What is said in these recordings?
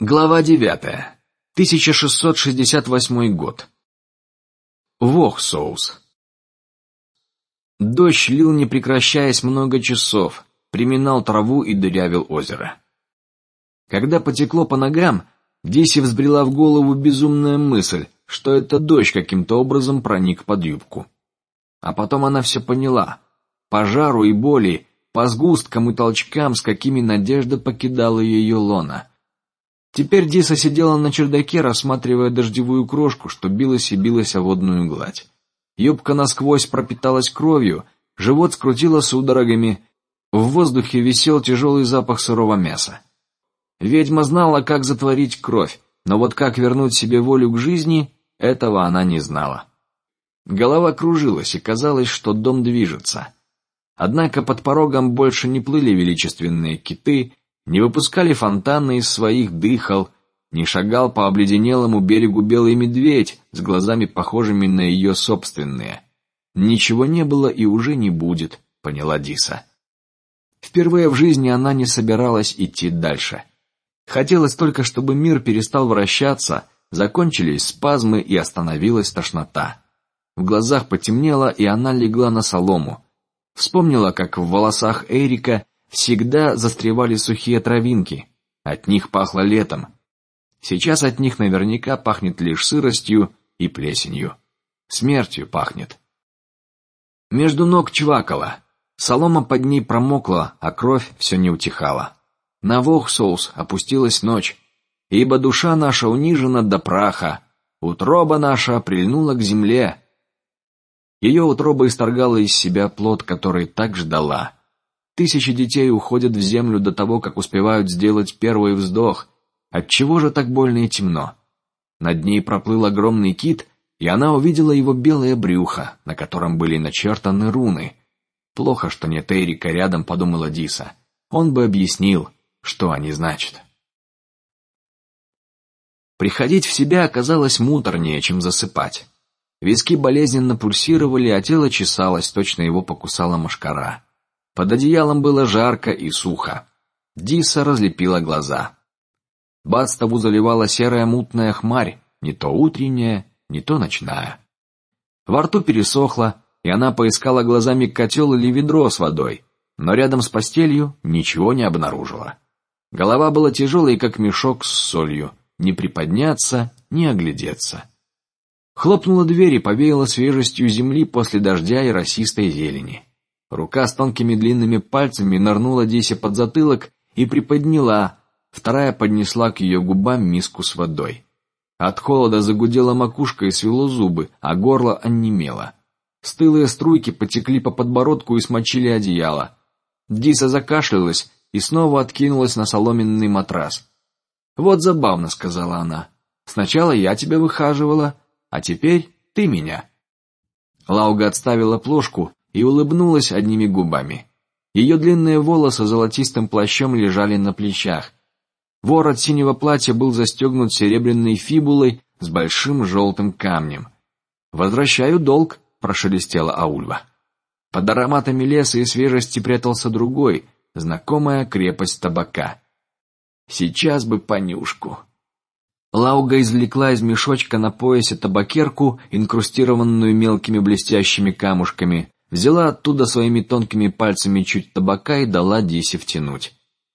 Глава девятая. 1668 год. Вохсоус. Дождь лил не прекращаясь много часов, приминал траву и дырявил озеро. Когда потекло по ногам, Диси взбрела в голову безумная мысль, что это дождь каким-то образом проник под юбку. А потом она все поняла: по жару и боли, по сгусткам и толчкам, с какими надежда покидала ее лона Теперь Диса сидела на чердаке, рассматривая дождевую крошку, что билась и билась о водную гладь. Юбка насквозь пропиталась кровью, живот скрутило судорогами, в воздухе висел тяжелый запах сырого мяса. Ведьма знала, как затворить кровь, но вот как вернуть себе волю к жизни, этого она не знала. Голова кружилась и казалось, что дом движется. Однако под порогом больше не плыли величественные киты, не выпускали фонтаны из своих дыхал, не шагал по обледенелому берегу белый медведь с глазами похожими на ее собственные. Ничего не было и уже не будет, поняла Диса. Впервые в жизни она не собиралась идти дальше. Хотелось только, чтобы мир перестал вращаться, закончились спазмы и остановилась тошнота. В глазах потемнело, и она легла на солому. Вспомнила, как в волосах Эрика всегда застревали сухие травинки. От них пахло летом. Сейчас от них наверняка пахнет лишь сыростью и плесенью. Смертью пахнет. Между ног чвакало. Солома под ней промокла, а кровь все не утихала. На Вохсоус опустилась ночь, ибо душа наша унижена до праха, утроба наша прильнула к земле. Ее утроба исторгала из себя плод, который так ждала. Тысячи детей уходят в землю до того, как успевают сделать первый вздох. От чего же так больно и темно? Над ней проплыл огромный кит, и она увидела его белое брюхо, на котором были начертаны руны. Плохо, что нет Эрика рядом, подумала Диса. Он бы объяснил, что они значат. Приходить в себя оказалось муторнее, чем засыпать. Виски болезненно пульсировали, а тело чесалось, точно его покусала мошкара. Под одеялом было жарко и сухо. Диса разлепила глаза. Бадставу заливала серая мутная хмарь, не то утренняя, не то ночная. Во рту пересохло, и она поискала глазами котел или ведро с водой, но рядом с постелью ничего не обнаружила. Голова была тяжелой, как мешок с солью, не приподняться, не оглядеться. Хлопнула дверь и повеяло свежестью земли после дождя и росистой зелени. Рука с тонкими длинными пальцами нырнула Дисе под затылок и приподняла, вторая поднесла к ее губам миску с водой. От холода загудела макушка и свело зубы, а горло онемело. Стылые струйки потекли по подбородку и смочили одеяло. Диса закашлялась и снова откинулась на соломенный матрас. Вот забавно, сказала она. Сначала я тебя выхаживала, а теперь ты меня. Лауга отставила плошку и улыбнулась одними губами. Ее длинные волосы золотистым плащом лежали на плечах. Ворот синего платья был застегнут серебряной фибулой с большим желтым камнем. Возвращаю долг, прошелестела Аульва. Под ароматами леса и свежести прятался другой, знакомая крепость табака. Сейчас бы понюшку. Лауга извлекла из мешочка на поясе табакерку, инкрустированную мелкими блестящими камушками, взяла оттуда своими тонкими пальцами чуть табака и дала Дисе втянуть.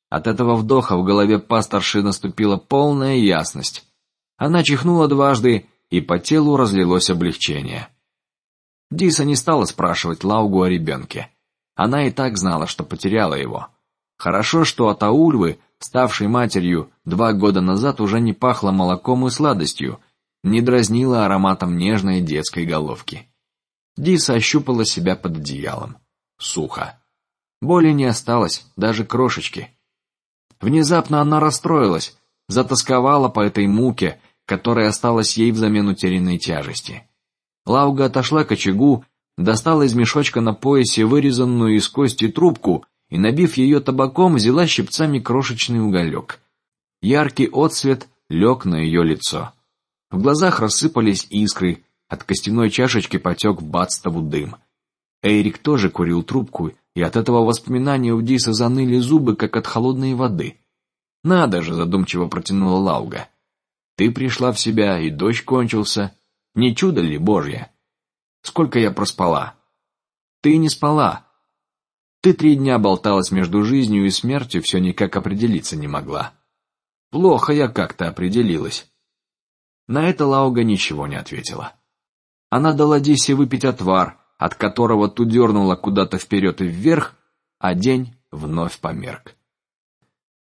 От этого вдоха в голове пасторши наступила полная ясность. Она чихнула дважды, и по телу разлилось облегчение. Диса не стала спрашивать Лаугу о ребенке. Она и так знала, что потеряла его. Хорошо, что от Аульвы, ставшей матерью два года назад, уже не пахло молоком и сладостью, не дразнило ароматом нежной детской головки. Диса ощупала себя под одеялом. Сухо. Боли не осталось, даже крошечки. Внезапно она расстроилась, затасковала по этой муке, которая осталась ей взамен утерянной тяжести. Лауга отошла к очагу, достала из мешочка на поясе вырезанную из кости трубку и, набив ее табаком, взяла щипцами крошечный уголек. Яркий отсвет лег на ее лицо. В глазах рассыпались искры, от костяной чашечки потек в Бадстову дым. Эрик тоже курил трубку, и от этого воспоминания у Диса заныли зубы, как от холодной воды. Надо же, задумчиво протянула Лауга. Ты пришла в себя, и дождь кончился. Не чудо ли Божье? Сколько я проспала? Ты не спала. Ты три дня болталась между жизнью и смертью, все никак определиться не могла. Плохо я как-то определилась. На это Лауга ничего не ответила. Она дала Дисе выпить отвар, от которого ту дернула куда-то вперед и вверх, а день вновь померк.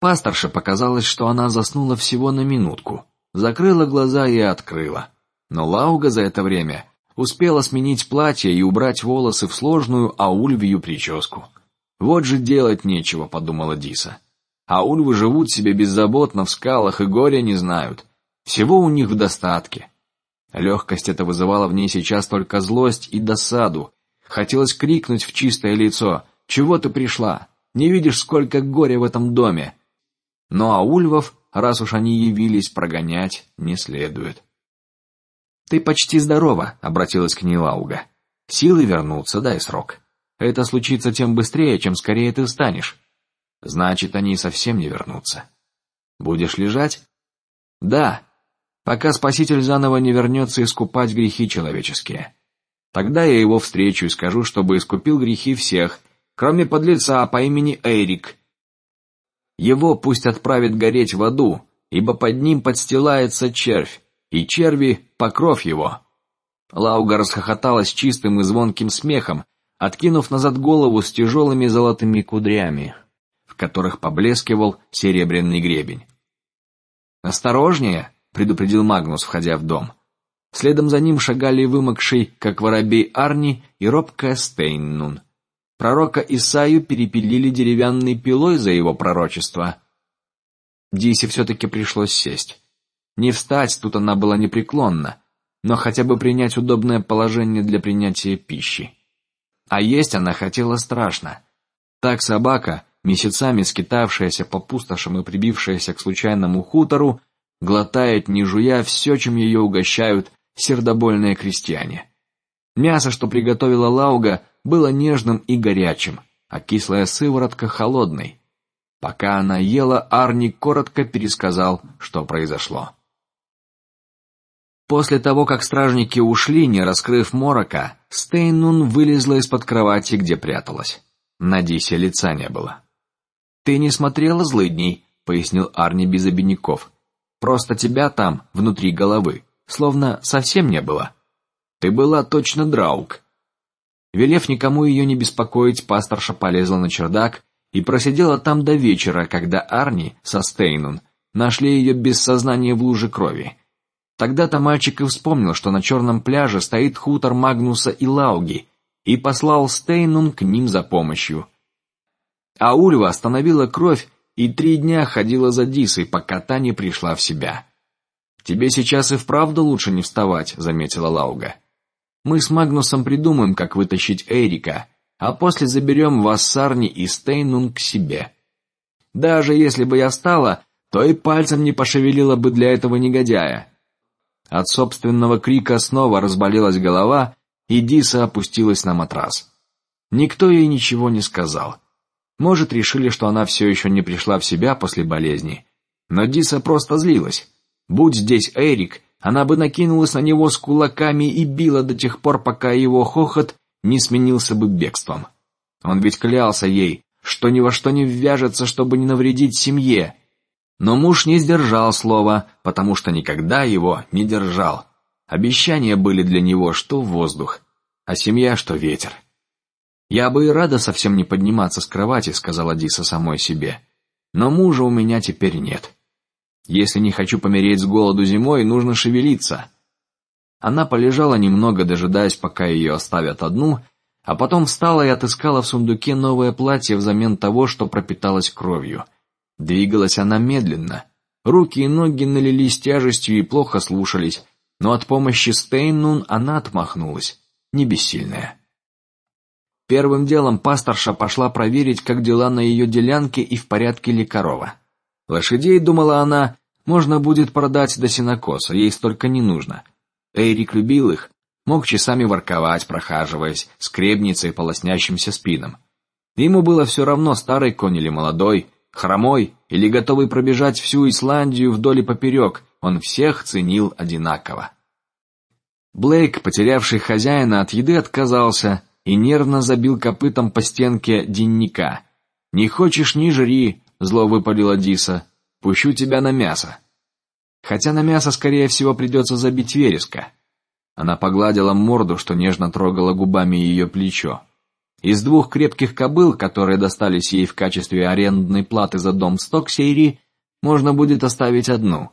Пасторше показалось, что она заснула всего на минутку, закрыла глаза и открыла. Но Лауга за это время успела сменить платье и убрать волосы в сложную аульвию прическу. Вот же делать нечего, подумала Диса. Аульвы живут себе беззаботно в скалах и горя не знают. Всего у них в достатке. Легкость это вызывала в ней сейчас только злость и досаду. Хотелось крикнуть в чистое лицо: "Чего ты пришла? Не видишь, сколько горя в этом доме?" Но аульвов, раз уж они явились, прогонять не следует. Ты почти здорова, обратилась к ней Лауга. Силы вернутся, дай срок. Это случится тем быстрее, чем скорее ты встанешь. Значит, они совсем не вернутся. Будешь лежать? Да, пока Спаситель заново не вернется искупать грехи человеческие. Тогда я его встречу и скажу, чтобы искупил грехи всех, кроме подлеца по имени Эрик. Его пусть отправит гореть в аду, ибо под ним подстилается червь и черви покров его. Лауга расхохоталась чистым и звонким смехом, откинув назад голову с тяжелыми золотыми кудрями, в которых поблескивал серебряный гребень. Осторожнее, предупредил Магнус, входя в дом. Следом за ним шагали вымокший, как воробей Арни и робкая Стейннун. Пророка Исаю перепилили деревянной пилой за его пророчество. Дисе все-таки пришлось сесть. Не встать, тут она была непреклонна, но хотя бы принять удобное положение для принятия пищи. А есть она хотела страшно. Так собака, месяцами скитавшаяся по пустошам и прибившаяся к случайному хутору, глотает, не жуя, все, чем ее угощают сердобольные крестьяне. Мясо, что приготовила Лауга, было нежным и горячим, а кислая сыворотка холодной. Пока она ела, Арни коротко пересказал, что произошло. После того, как стражники ушли, не раскрыв морока, Стейнун вылезла из-под кровати, где пряталась. На лица не было. Ты не смотрела злыдней, пояснил Арни без обиняков. Просто тебя там внутри головы, словно совсем не было. Ты была точно драук. Велев никому ее не беспокоить, пасторша полезла на чердак и просидела там до вечера, когда Арни со Стейнун нашли ее без сознания в луже крови. Тогда-то мальчик и вспомнил, что на черном пляже стоит хутор Магнуса и Лауги, и послал Стейнун к ним за помощью. А Ульва остановила кровь и три дня ходила за Дисой, пока та не пришла в себя. Тебе сейчас и вправду лучше не вставать, заметила Лауга. Мы с Магнусом придумаем, как вытащить Эрика, а после заберем вас с Арни и Стейнун к себе. Даже если бы я встала, то и пальцем не пошевелила бы для этого негодяя. От собственного крика снова разболелась голова, и Диса опустилась на матрас. Никто ей ничего не сказал. Может, решили, что она все еще не пришла в себя после болезни. Но Диса просто злилась. Будь здесь Эрик, она бы накинулась на него с кулаками и била до тех пор, пока его хохот не сменился бы бегством. Он ведь клялся ей, что ни во что не ввяжется, чтобы не навредить семье, но муж не сдержал слова, потому что никогда его не держал. Обещания были для него что воздух, а семья что ветер. Я бы и рада совсем не подниматься с кровати, сказала Диса самой себе, но мужа у меня теперь нет. Если не хочу помереть с голоду зимой, нужно шевелиться. Она полежала немного, дожидаясь, пока ее оставят одну, а потом встала и отыскала в сундуке новое платье взамен того, что пропиталось кровью. Двигалась она медленно, руки и ноги налились тяжестью и плохо слушались, но от помощи Стейнун она отмахнулась, не бессильная. Первым делом пасторша пошла проверить, как дела на ее делянке и в порядке ли корова. Лошадей, думала она, можно будет продать до сенокоса, ей столько не нужно. Эрик любил их, мог часами ворковать, прохаживаясь, с кребницей по лоснящимся спинам. Ему было все равно, старый конь или молодой, хромой или готовый пробежать всю Исландию вдоль и поперек, он всех ценил одинаково. Блейк, потерявший хозяина от еды, отказался и нервно забил копытом по стенке денника. Не хочешь, не жри, зло выпалила Диса. Пущу тебя на мясо. Хотя на мясо, скорее всего, придется забить вереска. Она погладила морду, что нежно трогала губами ее плечо. Из двух крепких кобыл, которые достались ей в качестве арендной платы за дом Стоксейри, можно будет оставить одну.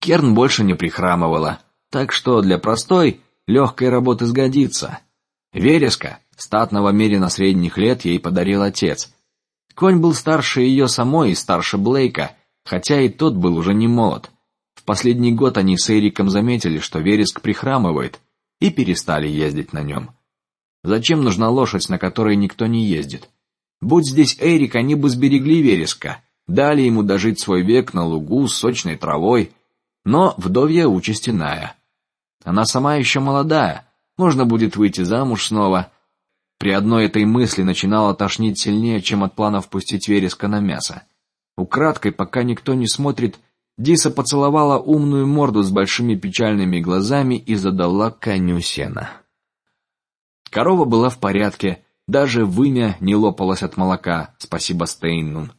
Керн больше не прихрамывала, так что для простой легкой работы сгодится. Вереска, статного мерина средних лет, ей подарил отец. Конь был старше ее самой и старше Блейка, хотя и тот был уже не молод. В последний год они с Эриком заметили, что Вереск прихрамывает, и перестали ездить на нем. Зачем нужна лошадь, на которой никто не ездит? Будь здесь Эрик, они бы сберегли Вереска, дали ему дожить свой век на лугу с сочной травой. Но вдовья участь. Она сама еще молодая, можно будет выйти замуж снова. При одной этой мысли начинало тошнить сильнее, чем от плана впустить вереска на мясо. Украдкой, пока никто не смотрит, Диса поцеловала умную морду с большими печальными глазами и задала коню сена. Корова была в порядке, даже вымя не лопалась от молока, спасибо Стейннун.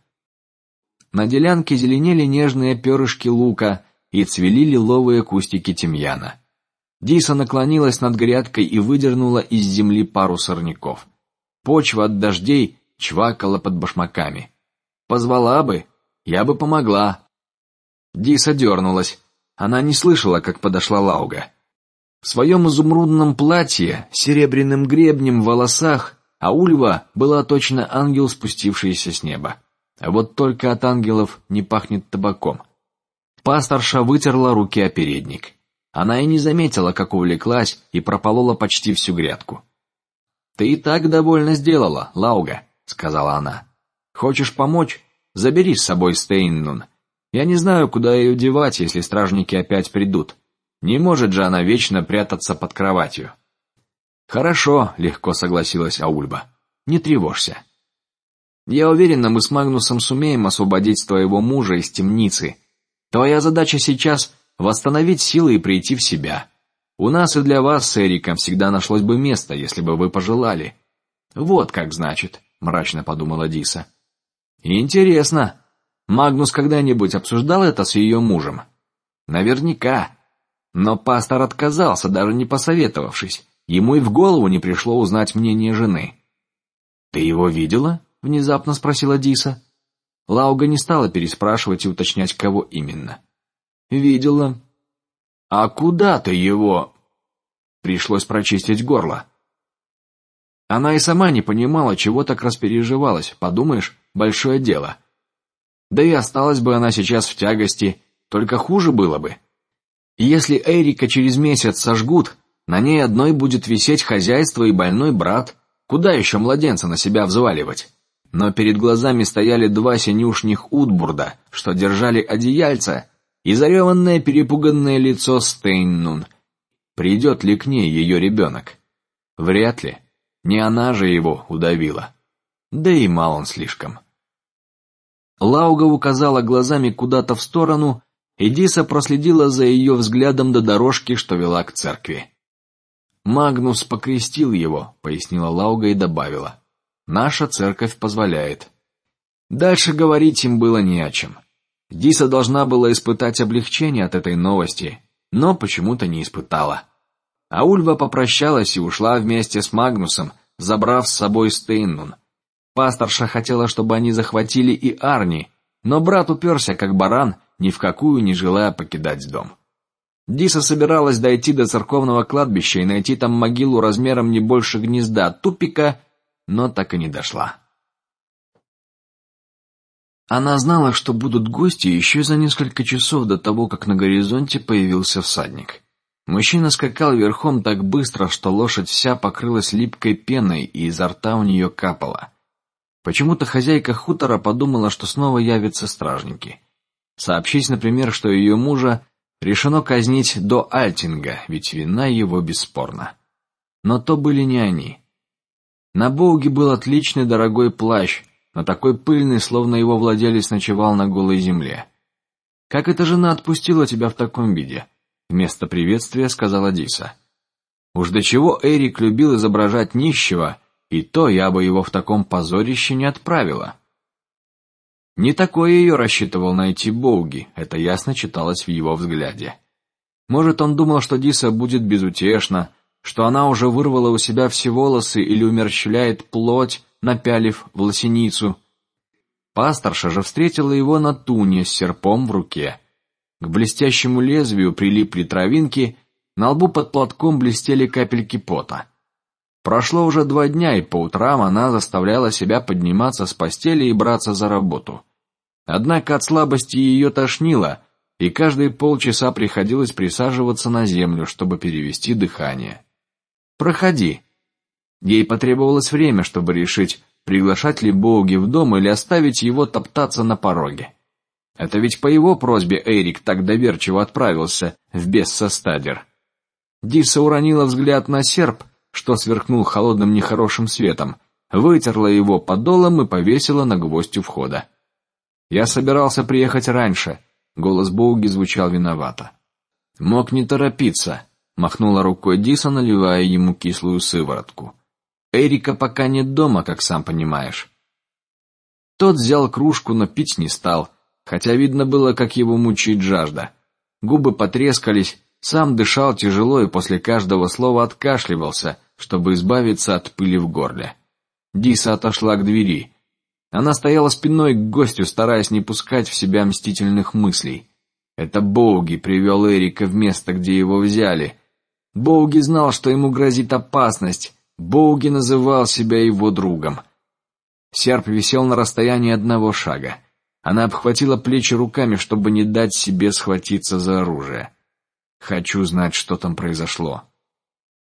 На делянке зеленели нежные перышки лука и цвели лиловые кустики тимьяна. Диса наклонилась над грядкой и выдернула из земли пару сорняков. Почва от дождей чвакала под башмаками. Позвала бы, я бы помогла. Диса дернулась. Она не слышала, как подошла Лауга. В своем изумрудном платье, серебряным гребнем в волосах, а Ульва была точно ангел, спустившийся с неба. А вот только от ангелов не пахнет табаком. Пасторша вытерла руки о передник. Она и не заметила, как увлеклась и прополола почти всю грядку. Ты и так довольно сделала, Лауга, сказала она. Хочешь помочь? Забери с собой Стейннун. Я не знаю, куда ее девать, если стражники опять придут. Не может же она вечно прятаться под кроватью. Хорошо, легко согласилась Аульба. Не тревожься. Я уверена, мы с Магнусом сумеем освободить твоего мужа из темницы. Твоя задача сейчас восстановить силы и прийти в себя. У нас и для вас с Эриком всегда нашлось бы место, если бы вы пожелали. Вот как значит, мрачно подумала Диса. Интересно, Магнус когда-нибудь обсуждал это с ее мужем? Наверняка. Но пастор отказался, даже не посоветовавшись. Ему и в голову не пришло узнать мнение жены. Ты его видела? внезапно спросила Диса. Лауга не стала переспрашивать и уточнять, кого именно. Видела. А куда ты его? Пришлось прочистить горло. Она и сама не понимала, чего так распереживалась. Подумаешь, большое дело. Да и осталась бы она сейчас в тягости, только хуже было бы. Если Эрика через месяц сожгут, на ней одной будет висеть хозяйство и больной брат. Куда еще младенца на себя взваливать? Но перед глазами стояли два синюшних утбурда, что держали одеяльца и зареванное перепуганное лицо Стейннун. Придет ли к ней ее ребенок? Вряд ли. Не она же его удавила. Да и мал он слишком. Лауга указала глазами куда-то в сторону, и Диса проследила за ее взглядом до дорожки, что вела к церкви. Магнус покрестил его, пояснила Лауга и добавила: наша церковь позволяет. Дальше говорить им было не о чем. Диса должна была испытать облегчение от этой новости, но почему-то не испытала. А Ульва попрощалась и ушла вместе с Магнусом, забрав с собой Стейннун. Пасторша хотела, чтобы они захватили и Арни, но брат уперся как баран, ни в какую не желая покидать дом. Диса собиралась дойти до церковного кладбища и найти там могилу размером не больше гнезда тупика, но так и не дошла. Она знала, что будут гости еще за несколько часов до того, как на горизонте появился всадник. Мужчина скакал верхом так быстро, что лошадь вся покрылась липкой пеной и изо рта у нее капало. Почему-то хозяйка хутора подумала, что снова явятся стражники. Сообщить, например, что ее мужа решено казнить до Альтинга, ведь вина его бесспорна. Но то были не они. На Боуге был отличный дорогой плащ, но такой пыльный, словно его владелец ночевал на голой земле. Как эта жена отпустила тебя в таком виде? Вместо приветствия сказала Диса. Уж до чего Эрик любил изображать нищего, и то я бы его в таком позорище не отправила. Не такое ее рассчитывал найти Боуги, это ясно читалось в его взгляде. Может, он думал, что Диса будет безутешна, что она уже вырвала у себя все волосы или умерщвляет плоть, напялив в лосиницу. Пасторша же встретила его на туне с серпом в руке. К блестящему лезвию прилипли травинки, на лбу под платком блестели капельки пота. Прошло уже два дня, и по утрам она заставляла себя подниматься с постели и браться за работу. Однако от слабости ее тошнило, и каждые полчаса приходилось присаживаться на землю, чтобы перевести дыхание. Проходи. Ей потребовалось время, чтобы решить, приглашать ли Боуги в дом или оставить его топтаться на пороге. Это ведь по его просьбе Эрик так доверчиво отправился в Бессостадер. Диса уронила взгляд на серп, что сверкнул холодным нехорошим светом, вытерла его подолом и повесила на гвоздь у входа. Я собирался приехать раньше. Голос Боуги звучал виновато. Мог не торопиться. Махнула рукой Диса, наливая ему кислую сыворотку. Эрика пока нет дома, как сам понимаешь. Тот взял кружку, но пить не стал, хотя видно было, как его мучает жажда. Губы потрескались, сам дышал тяжело и после каждого слова откашливался, чтобы избавиться от пыли в горле. Диса отошла к двери. Она стояла спиной к гостю, стараясь не пускать в себя мстительных мыслей. Это Боуги привел Эрика в место, где его взяли. Боуги знал, что ему грозит опасность. Боуги называл себя его другом. Серп висел на расстоянии одного шага. Она обхватила плечи руками, чтобы не дать себе схватиться за оружие. Хочу знать, что там произошло.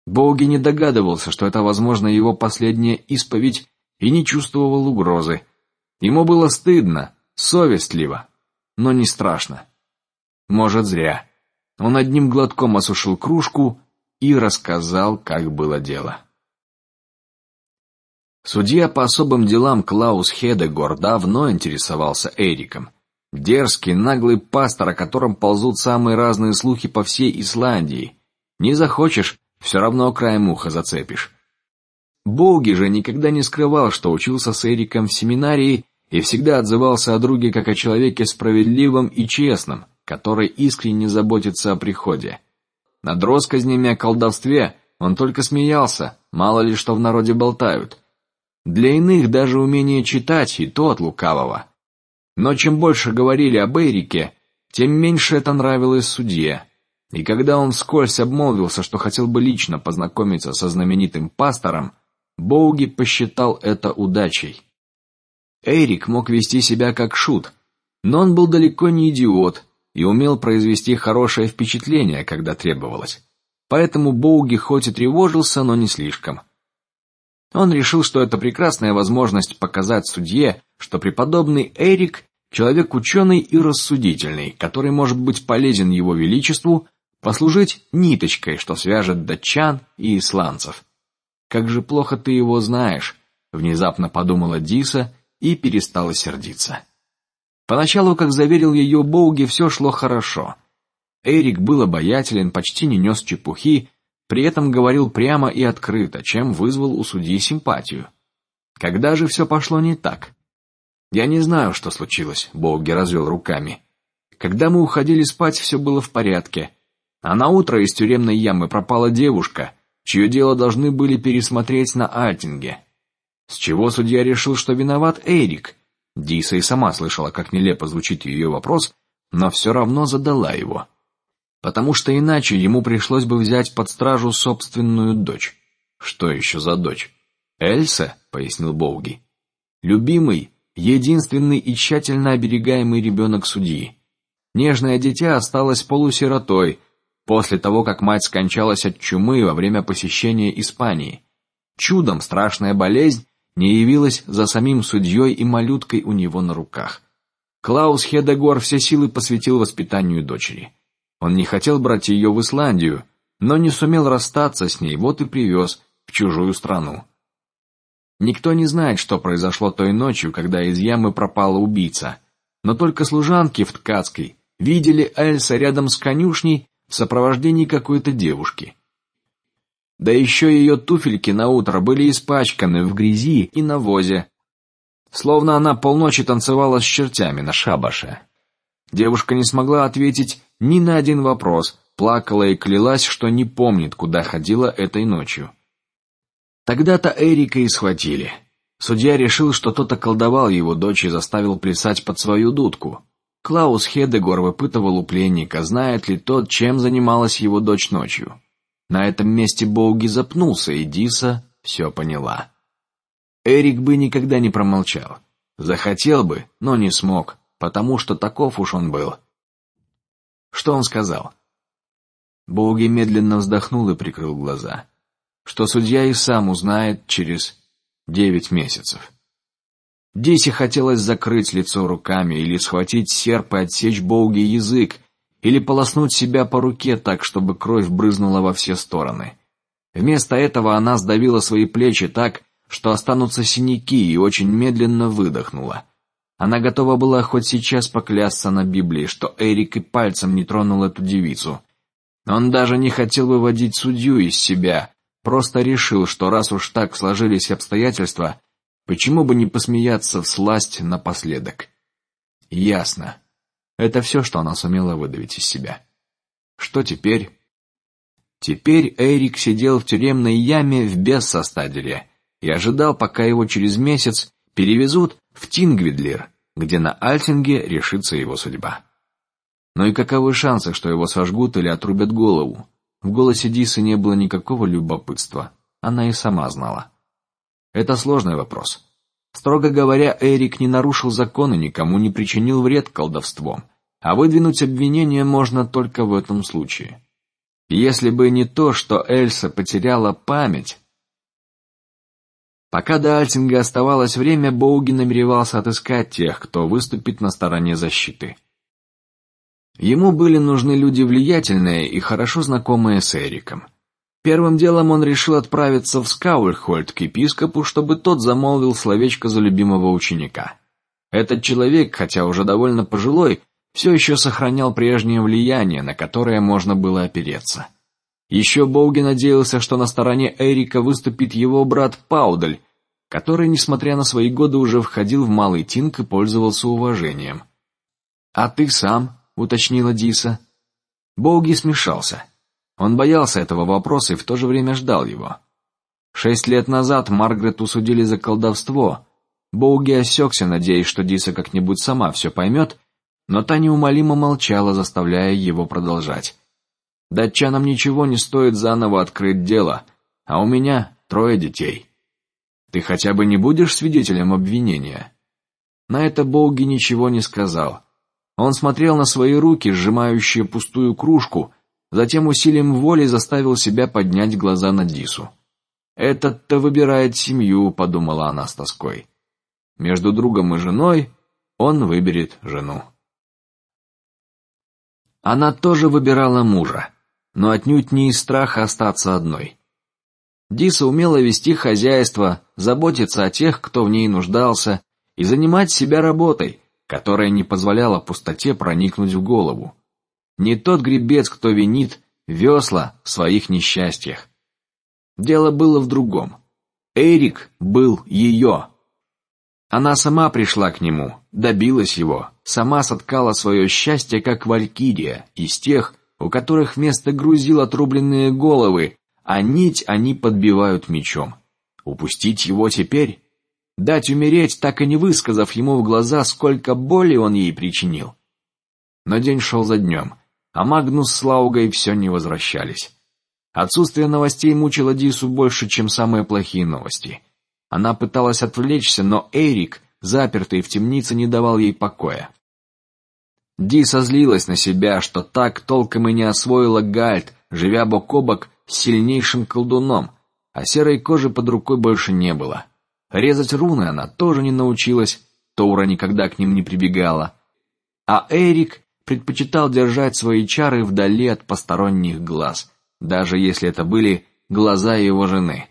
Боуги не догадывался, что это, возможно, его последняя исповедь, и не чувствовал угрозы. Ему было стыдно, совестливо, но не страшно. Может, зря. Он одним глотком осушил кружку и рассказал, как было дело. Судья по особым делам Клаус Хедегор давно интересовался Эриком. Дерзкий, наглый пастор, о котором ползут самые разные слухи по всей Исландии. Не захочешь, все равно краем уха зацепишь. Боуги же никогда не скрывал, что учился с Эриком в семинарии и всегда отзывался о друге как о человеке справедливом и честном, который искренне заботится о приходе. Над россказнями о колдовстве он только смеялся, мало ли что в народе болтают. Для иных даже умение читать и то от лукавого. Но чем больше говорили об Эрике, тем меньше это нравилось судье. И когда он вскользь обмолвился, что хотел бы лично познакомиться со знаменитым пастором, Боуги посчитал это удачей. Эрик мог вести себя как шут, но он был далеко не идиот и умел произвести хорошее впечатление, когда требовалось. Поэтому Боуги хоть и тревожился, но не слишком. Он решил, что это прекрасная возможность показать судье, что преподобный Эрик человек ученый и рассудительный, который может быть полезен его величеству, послужить ниточкой, что свяжет датчан и исландцев. Как же плохо ты его знаешь, внезапно подумала Диса и перестала сердиться. Поначалу, как заверил ее Боуги, все шло хорошо. Эрик был обаятелен, почти не нес чепухи, при этом говорил прямо и открыто, чем вызвал у судьи симпатию. Когда же все пошло не так? Я не знаю, что случилось. Боуги развел руками. Когда мы уходили спать, все было в порядке, а на утро из тюремной ямы пропала девушка, чье дело должны были пересмотреть на Альтинге. С чего судья решил, что виноват Эрик? Диса и сама слышала, как нелепо звучит ее вопрос, но все равно задала его, потому что иначе ему пришлось бы взять под стражу собственную дочь. Что еще за дочь? Эльса, пояснил Боуги. Любимый, единственный и тщательно оберегаемый ребенок судьи. Нежное дитя осталось полусиротой после того, как мать скончалась от чумы во время посещения Испании. Чудом страшная болезнь не явилась за самим судьей и малюткой у него на руках. Клаус Хедегор все силы посвятил воспитанию дочери. Он не хотел брать ее в Исландию, но не сумел расстаться с ней, вот и привез в чужую страну. Никто не знает, что произошло той ночью, когда из ямы пропала убийца, но только служанки в ткацкой видели Эльса рядом с конюшней в сопровождении какой-то девушки. Да еще ее туфельки на утро были испачканы в грязи и навозе, словно она полночи танцевала с чертями на шабаше. Девушка не смогла ответить ни на один вопрос, плакала и клялась, что не помнит, куда ходила этой ночью. Тогда-то Эрика и схватили. Судья решил, что тот околдовал его дочь и заставил плясать под свою дудку. Клаус Хедегор выпытывал у пленника, знает ли тот, чем занималась его дочь ночью. На этом месте Боуги запнулся, и Диса все поняла. Эрик бы никогда не промолчал. Захотел бы, но не смог, потому что таков уж он был. Что он сказал? Боуги медленно вздохнул и прикрыл глаза. Что судья и сам узнает через девять месяцев. Дисе хотелось закрыть лицо руками или схватить серп и отсечь Боуги язык, или полоснуть себя по руке так, чтобы кровь брызнула во все стороны. Вместо этого она сдавила свои плечи так, что останутся синяки, и очень медленно выдохнула. Она готова была хоть сейчас поклясться на Библии, что Эрик и пальцем не тронул эту девицу. Он даже не хотел выводить судью из себя, просто решил, что раз уж так сложились обстоятельства, Почему бы не посмеяться в сласть напоследок? Ясно. Это все, что она сумела выдавить из себя. Что теперь? Теперь Эрик сидел в тюремной яме в Бессостаделе и ожидал, пока его через месяц перевезут в Тингвидлер, где на Альтинге решится его судьба. Но и каковы шансы, что его сожгут или отрубят голову? В голосе Дисы не было никакого любопытства. Она и сама знала. Это сложный вопрос. Строго говоря, Эрик не нарушил закон и никому не причинил вред колдовством, а выдвинуть обвинение можно только в этом случае. Если бы не то, что Эльса потеряла память. Пока до Альтинга оставалось время, Боуги намеревался отыскать тех, кто выступит на стороне защиты. Ему были нужны люди влиятельные и хорошо знакомые с Эриком. Первым делом он решил отправиться в Скаульхольд к епископу, чтобы тот замолвил словечко за любимого ученика. Этот человек, хотя уже довольно пожилой, все еще сохранял прежнее влияние, на которое можно было опереться. Еще Боуги надеялся, что на стороне Эрика выступит его брат Паудель, который, несмотря на свои годы, уже входил в малый тинг и пользовался уважением. А ты сам, уточнила Диса. Боуги смешался. Он боялся этого вопроса и в то же время ждал его. Шесть лет назад Маргарет усудили за колдовство. Боуги осекся, надеясь, что Диса как-нибудь сама все поймет, но та неумолимо молчала, заставляя его продолжать. Датчанам ничего не стоит заново открыть дело, а у меня трое детей. Ты хотя бы не будешь свидетелем обвинения? На это Боуги ничего не сказал. Он смотрел на свои руки, сжимающие пустую кружку, Затем усилием воли заставил себя поднять глаза на Дису. Этот-то выбирает семью, подумала она с тоской. Между другом и женой он выберет жену. Она тоже выбирала мужа, но отнюдь не из страха остаться одной. Диса умела вести хозяйство, заботиться о тех, кто в ней нуждался, и занимать себя работой, которая не позволяла пустоте проникнуть в голову. Не тот гребец, кто винит весла в своих несчастьях. Дело было в другом. Эрик был ее. Она сама пришла к нему, добилась его, сама соткала свое счастье, как валькирия, из тех, у которых вместо грузил отрубленные головы, а нить они подбивают мечом. Упустить его теперь, дать умереть, так и не высказав ему в глаза, сколько боли он ей причинил. Но день шел за днем а Магнус с Лаугой все не возвращались. Отсутствие новостей мучило Дису больше, чем самые плохие новости. Она пыталась отвлечься, но Эрик, запертый в темнице, не давал ей покоя. Диса злилась на себя, что так толком и не освоила Гальт, живя бок о бок с сильнейшим колдуном, а серой кожи под рукой больше не было. Резать руны она тоже не научилась, Тоура никогда к ним не прибегала, а Эрик предпочитал держать свои чары вдали от посторонних глаз, даже если это были глаза его жены.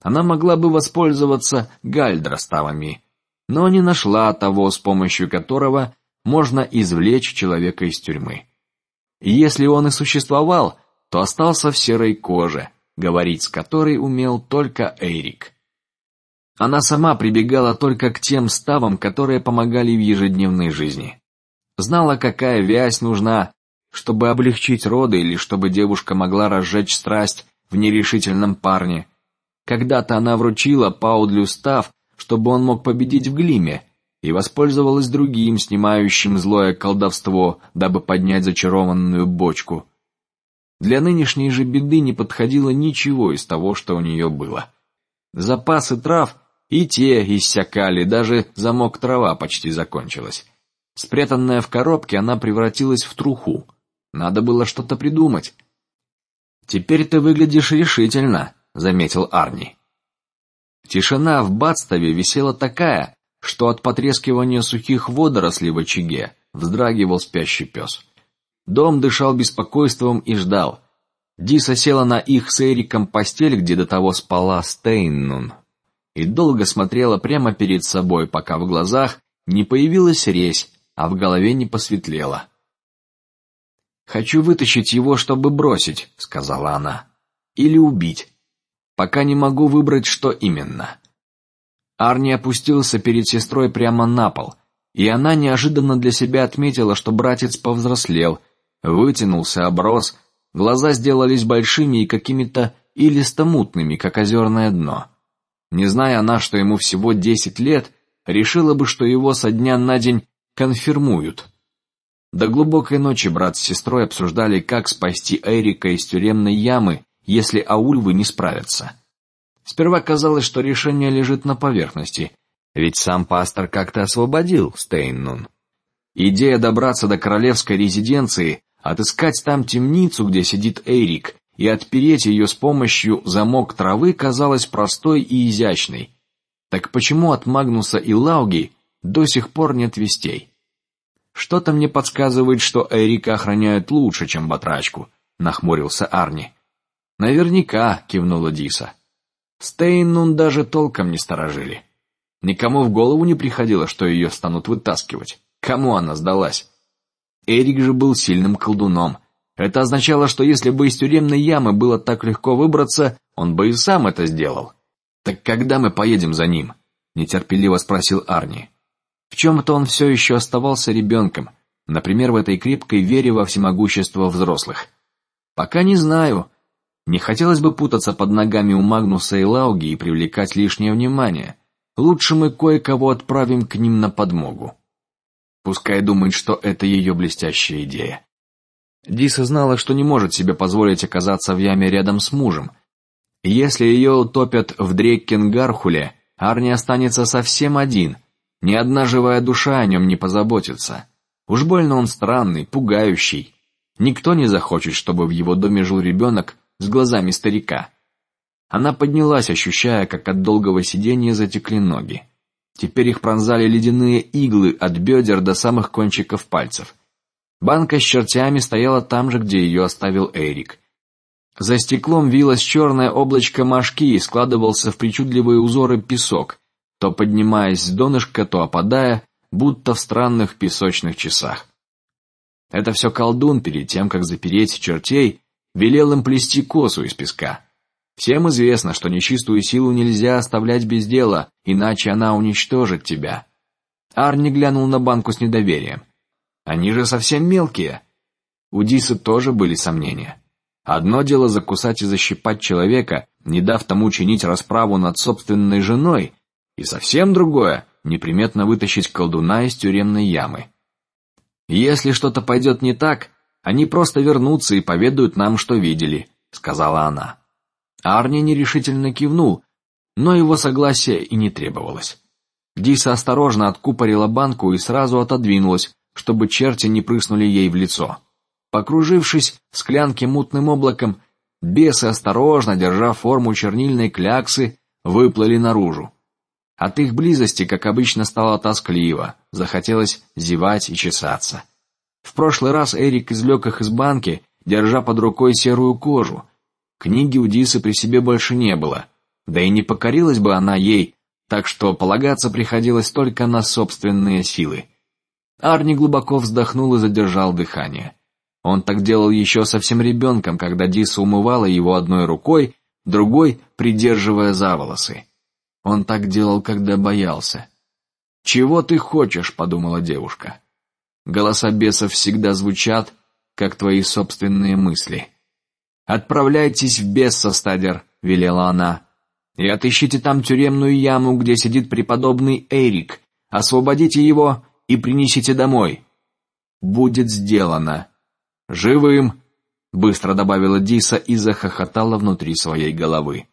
Она могла бы воспользоваться гальдроставами, но не нашла того, с помощью которого можно извлечь человека из тюрьмы. И если он и существовал, то остался в серой коже, говорить с которой умел только Эрик. Она сама прибегала только к тем ставам, которые помогали в ежедневной жизни. Знала, какая вязь нужна, чтобы облегчить роды или чтобы девушка могла разжечь страсть в нерешительном парне. Когда-то она вручила Паудлю став, чтобы он мог победить в глиме, и воспользовалась другим, снимающим злое колдовство, дабы поднять зачарованную бочку. Для нынешней же беды не подходило ничего из того, что у нее было. Запасы трав и те иссякали, даже замок трава почти закончилась. Спрятанная в коробке, она превратилась в труху. Надо было что-то придумать. Теперь ты выглядишь решительно, заметил Арни. Тишина в Бадстове висела такая, что от потрескивания сухих водорослей в очаге вздрагивал спящий пес. Дом дышал беспокойством и ждал. Диса села на их с Эриком постель, где до того спала Стейннун, и долго смотрела прямо перед собой, пока в глазах не появилась резь, а в голове не посветлело. Хочу вытащить его, чтобы бросить, сказала она, или убить. Пока не могу выбрать, что именно. Арни опустился перед сестрой прямо на пол, и она неожиданно для себя отметила, что братец повзрослел вытянулся, оброс, глаза сделались большими и какими-то илисто-мутными, как озерное дно. Не зная она, что ему всего десять лет, решила бы, что его со дня на день конфирмуют. До глубокой ночи брат с сестрой обсуждали, как спасти Эрика из тюремной ямы, если аульвы не справятся. Сперва казалось, что решение лежит на поверхности, ведь сам пастор как-то освободил Стейннун. Идея добраться до королевской резиденции Отыскать там темницу, где сидит Эрик, и отпереть ее с помощью замок травы казалось простой и изящной. Так почему от Магнуса и Лауги до сих пор нет вестей? Что-то мне подсказывает, что Эрика охраняют лучше, чем батрачку. Нахмурился Арни. Наверняка, кивнула Диса. Стейнун даже толком не сторожили. Никому в голову не приходило, что ее станут вытаскивать. Кому она сдалась? Эрик же был сильным колдуном. Это означало, что если бы из тюремной ямы было так легко выбраться, он бы и сам это сделал. Так когда мы поедем за ним? нетерпеливо спросил Арни. В чем-то он все еще оставался ребенком, например, в этой крепкой вере во всемогущество взрослых. Пока не знаю. Не хотелось бы путаться под ногами у Магнуса и Лауги и привлекать лишнее внимание. Лучше мы кое-кого отправим к ним на подмогу. Пускай думает, что это ее блестящая идея. Диса знала, что не может себе позволить оказаться в яме рядом с мужем. Если ее утопят в Дреккенгархуле, Арни останется совсем один. Ни одна живая душа о нем не позаботится. Уж больно он странный, пугающий. Никто не захочет, чтобы в его доме жил ребенок с глазами старика. Она поднялась, ощущая, как от долгого сидения затекли ноги. Теперь их пронзали ледяные иглы от бедер до самых кончиков пальцев. Банка с чертями стояла там же, где ее оставил Эрик. За стеклом вилось черное облачко мошки и складывался в причудливые узоры песок, то поднимаясь с донышка, то опадая, будто в странных песочных часах. Это все колдун перед тем, как запереть чертей, велел им плести косу из песка. Всем известно, что нечистую силу нельзя оставлять без дела, иначе она уничтожит тебя. Арни глянул на банку с недоверием. Они же совсем мелкие. У Дисы тоже были сомнения. Одно дело закусать и защипать человека, не дав тому чинить расправу над собственной женой, и совсем другое неприметно вытащить колдуна из тюремной ямы. Если что-то пойдет не так, они просто вернутся и поведают нам, что видели, сказала она. Арни нерешительно кивнул, но его согласия и не требовалось. Диса осторожно откупорила банку и сразу отодвинулась, чтобы черти не прыснули ей в лицо. Покружившись в склянке мутным облаком, бесы осторожно, держа форму чернильной кляксы, выплыли наружу. От их близости, как обычно, стало тоскливо, захотелось зевать и чесаться. В прошлый раз Эрик извлек их из банки, держа под рукой серую кожу, Книги у Дисы при себе больше не было. да и не покорилась бы она ей, так что полагаться приходилось только на собственные силы. Арни глубоко вздохнул и задержал дыхание. Он так делал еще совсем ребенком, когда Диса умывала его одной рукой, другой придерживая за волосы. Он так делал, когда боялся. Чего ты хочешь, подумала девушка. Голоса бесов всегда звучат, как твои собственные мысли. Отправляйтесь в Бессостадер, велела она, и отыщите там тюремную яму, где сидит преподобный Эрик. Освободите его и принесите домой. Будет сделано. Живым, быстро добавила Диса и захохотала внутри своей головы.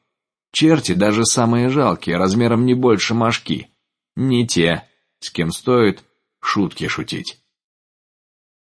Черти, даже самые жалкие, размером не больше мошки, не те, с кем стоит шутки шутить.